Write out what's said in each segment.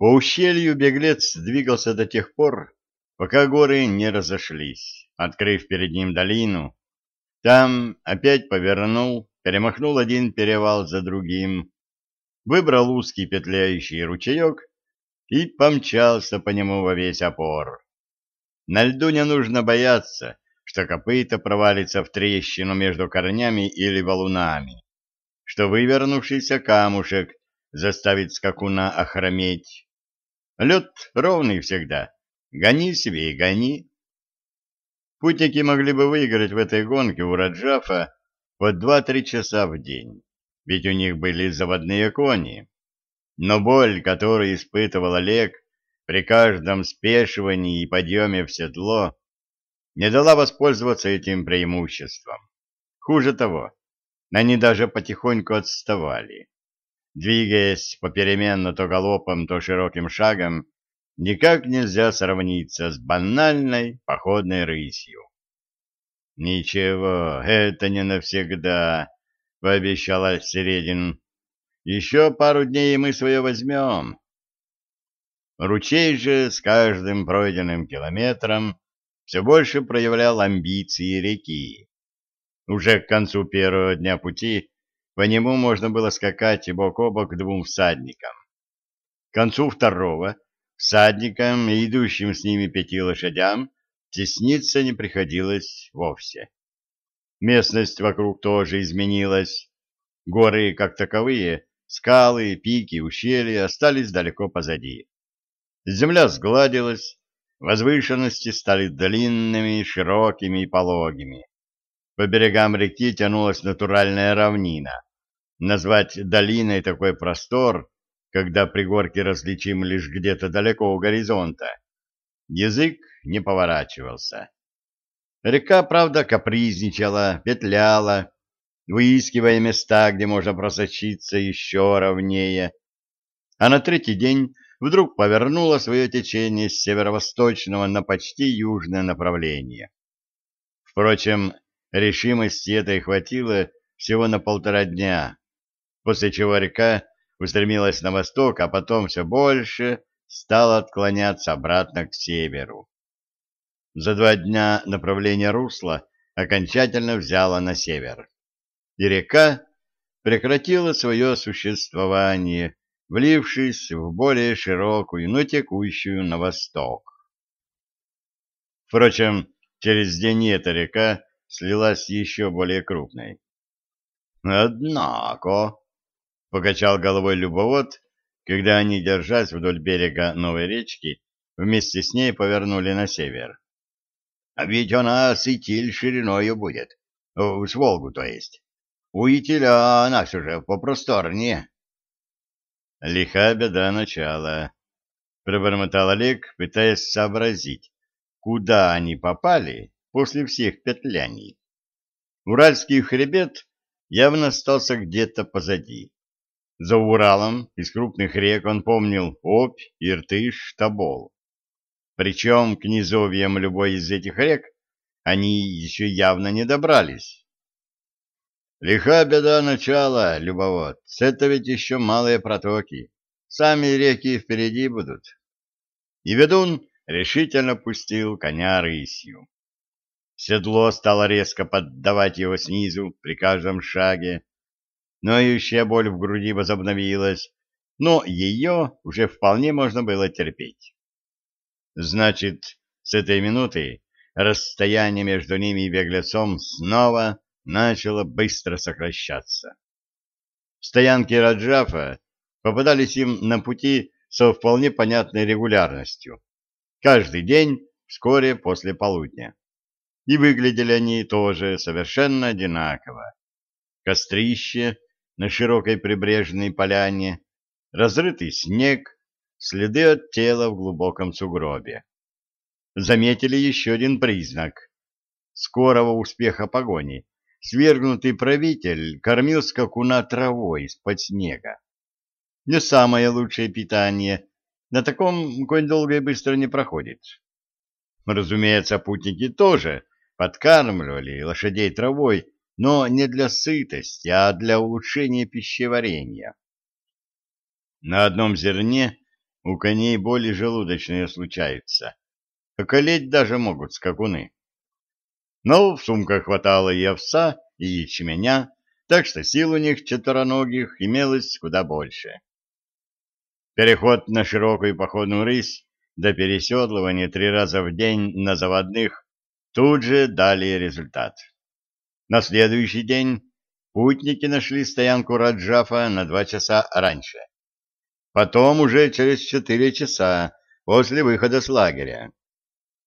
По ущелью беглец двигался до тех пор, пока горы не разошлись, открыв перед ним долину. Там опять повернул, перемахнул один перевал за другим, выбрал узкий петляющий ручеек и помчался по нему во весь опор. На льду не нужно бояться, что копыта провалится в трещину между корнями или валунами, что вывернувшийся камушек заставит скакуна охрометь, Лед ровный всегда. Гони себе и гони. Путники могли бы выиграть в этой гонке у Раджафа по два-три часа в день, ведь у них были заводные кони. Но боль, которую испытывал Олег при каждом спешивании и подъеме в седло, не дала воспользоваться этим преимуществом. Хуже того, они даже потихоньку отставали двигаясь попеременно то галопом, то широким шагом, никак нельзя сравниться с банальной походной рысью. «Ничего, это не навсегда», — пообещал Середин. «Еще пару дней мы свое возьмем». Ручей же с каждым пройденным километром все больше проявлял амбиции реки. Уже к концу первого дня пути по нему можно было скакать бок о бок двум всадникам. К концу второго всадникам и идущим с ними пяти лошадям тесниться не приходилось вовсе. Местность вокруг тоже изменилась. Горы, как таковые, скалы, пики, ущелья остались далеко позади. Земля сгладилась, возвышенности стали длинными, широкими и пологими. По берегам реки тянулась натуральная равнина, Назвать долиной такой простор, когда пригорки различимы лишь где-то далеко у горизонта, язык не поворачивался. Река, правда, капризничала, петляла, выискивая места, где можно просочиться еще ровнее, а на третий день вдруг повернула свое течение с северо-восточного на почти южное направление. Впрочем, решимости этой хватило всего на полтора дня, после чего река устремилась на восток, а потом все больше стала отклоняться обратно к северу. За два дня направление русла окончательно взяло на север, и река прекратила свое существование, влившись в более широкую, но текущую на восток. Впрочем, через день эта река слилась еще более крупной. Однако, — покачал головой любовод, когда они, держась вдоль берега новой речки, вместе с ней повернули на север. — А ведь она с Итиль шириною будет. С Волгу, то есть. У Итиля она все же попросторнее. — Лиха беда начала, — пробормотал Олег, пытаясь сообразить, куда они попали после всех петляний. Уральский хребет явно остался где-то позади. За Уралом из крупных рек он помнил Обь, Иртыш, Тобол. Причем к низовьям любой из этих рек они еще явно не добрались. Лиха беда начала, любовод, это ведь еще малые протоки, сами реки впереди будут. И ведун решительно пустил коня рысью. Седло стало резко поддавать его снизу при каждом шаге, Ноющая боль в груди возобновилась, но ее уже вполне можно было терпеть. Значит, с этой минуты расстояние между ними и беглецом снова начало быстро сокращаться. Стоянки Раджафа попадались им на пути со вполне понятной регулярностью. Каждый день вскоре после полудня. И выглядели они тоже совершенно одинаково. Кострище на широкой прибрежной поляне, разрытый снег, следы от тела в глубоком сугробе. Заметили еще один признак скорого успеха погони. Свергнутый правитель кормил скакуна травой из-под снега. Не самое лучшее питание. На таком конь долго и быстро не проходит. Разумеется, путники тоже подкармливали лошадей травой, но не для сытости, а для улучшения пищеварения. На одном зерне у коней боли желудочные случаются. Околеть даже могут скакуны. Но в сумках хватало и овса, и ячменя, так что сил у них четвероногих имелось куда больше. Переход на широкую походную рысь до переседлывания три раза в день на заводных тут же дали результат. На следующий день путники нашли стоянку Раджафа на два часа раньше. Потом уже через четыре часа после выхода с лагеря.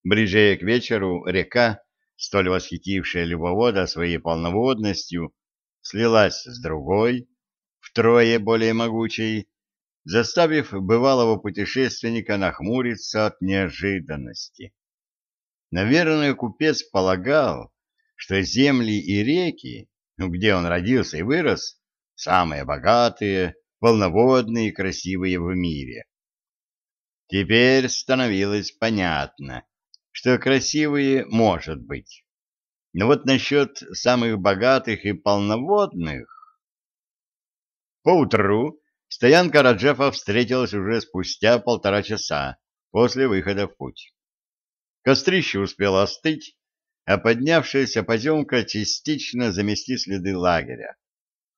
Ближе к вечеру река, столь восхитившая любовода своей полноводностью, слилась с другой, втрое более могучей, заставив бывалого путешественника нахмуриться от неожиданности. Наверное, купец полагал, что земли и реки, ну, где он родился и вырос, самые богатые, полноводные и красивые в мире. Теперь становилось понятно, что красивые может быть. Но вот насчет самых богатых и полноводных... Поутру стоянка Раджефа встретилась уже спустя полтора часа после выхода в путь. Кострище успело остыть, а поднявшаяся поземка частично замести следы лагеря.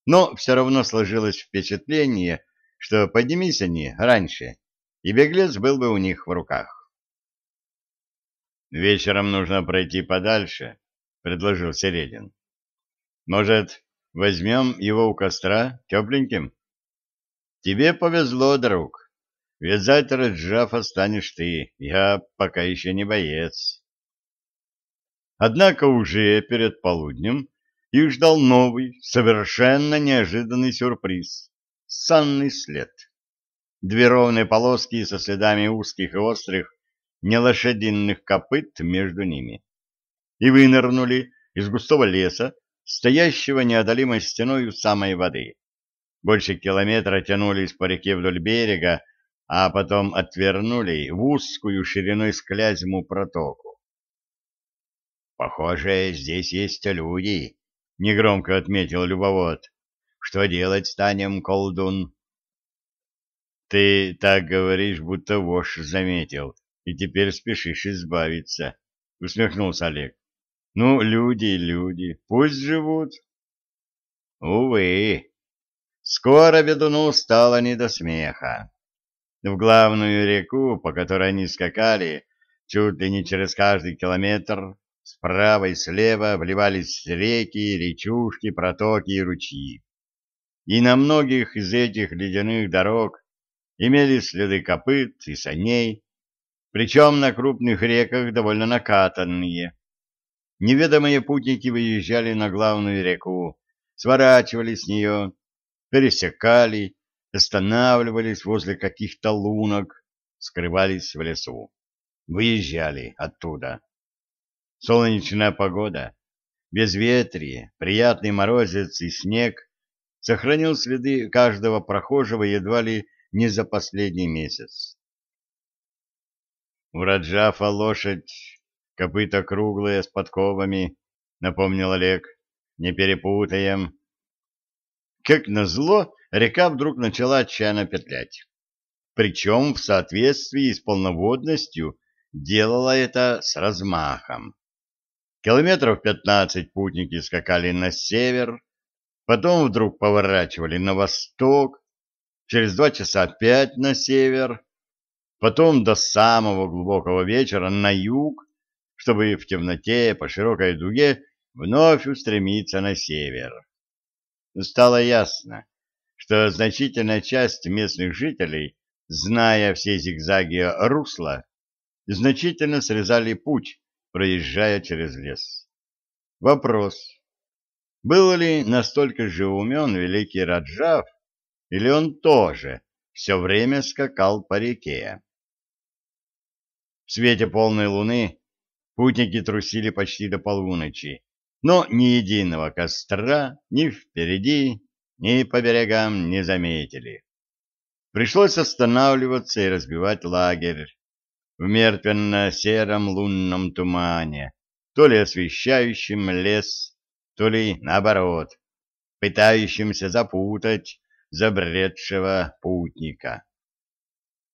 Но все равно сложилось впечатление, что поднимись они раньше, и беглец был бы у них в руках. «Вечером нужно пройти подальше», — предложил Середин. «Может, возьмем его у костра тепленьким?» «Тебе повезло, друг. Вязать Раджафа станешь ты. Я пока еще не боец». Однако уже перед полуднем их ждал новый, совершенно неожиданный сюрприз — санный след. Две ровные полоски со следами узких и острых нелошадиных копыт между ними. И вынырнули из густого леса, стоящего неодолимой стеной у самой воды. Больше километра тянулись по реке вдоль берега, а потом отвернули в узкую шириной с клязьму протоку. Похоже, здесь есть люди, — негромко отметил любовод. — Что делать станем, колдун? — Ты так говоришь, будто вошь заметил, и теперь спешишь избавиться, — усмехнулся Олег. — Ну, люди, люди, пусть живут. Увы, скоро ведуну стало не до смеха. В главную реку, по которой они скакали, чуть ли не через каждый километр, Справа и слева вливались реки, речушки, протоки и ручьи. И на многих из этих ледяных дорог имели следы копыт и саней, причем на крупных реках довольно накатанные. Неведомые путники выезжали на главную реку, сворачивали с нее, пересекали, останавливались возле каких-то лунок, скрывались в лесу. Выезжали оттуда. Солнечная погода, безветрие, приятный морозец и снег сохранил следы каждого прохожего едва ли не за последний месяц. У Раджафа лошадь, копыта круглые с подковами, напомнил Олег, не перепутаем. Как назло, река вдруг начала отчаянно петлять. Причем в соответствии с полноводностью делала это с размахом. Километров пятнадцать путники скакали на север, потом вдруг поворачивали на восток, через два часа опять на север, потом до самого глубокого вечера на юг, чтобы в темноте по широкой дуге вновь устремиться на север. Стало ясно, что значительная часть местных жителей, зная все зигзаги русла, значительно срезали путь, проезжая через лес. Вопрос. Был ли настолько же умен великий Раджав, или он тоже все время скакал по реке? В свете полной луны путники трусили почти до полуночи, но ни единого костра ни впереди, ни по берегам не заметили. Пришлось останавливаться и разбивать лагерь, в мертвенно-сером лунном тумане, то ли освещающим лес, то ли, наоборот, пытающимся запутать забредшего путника.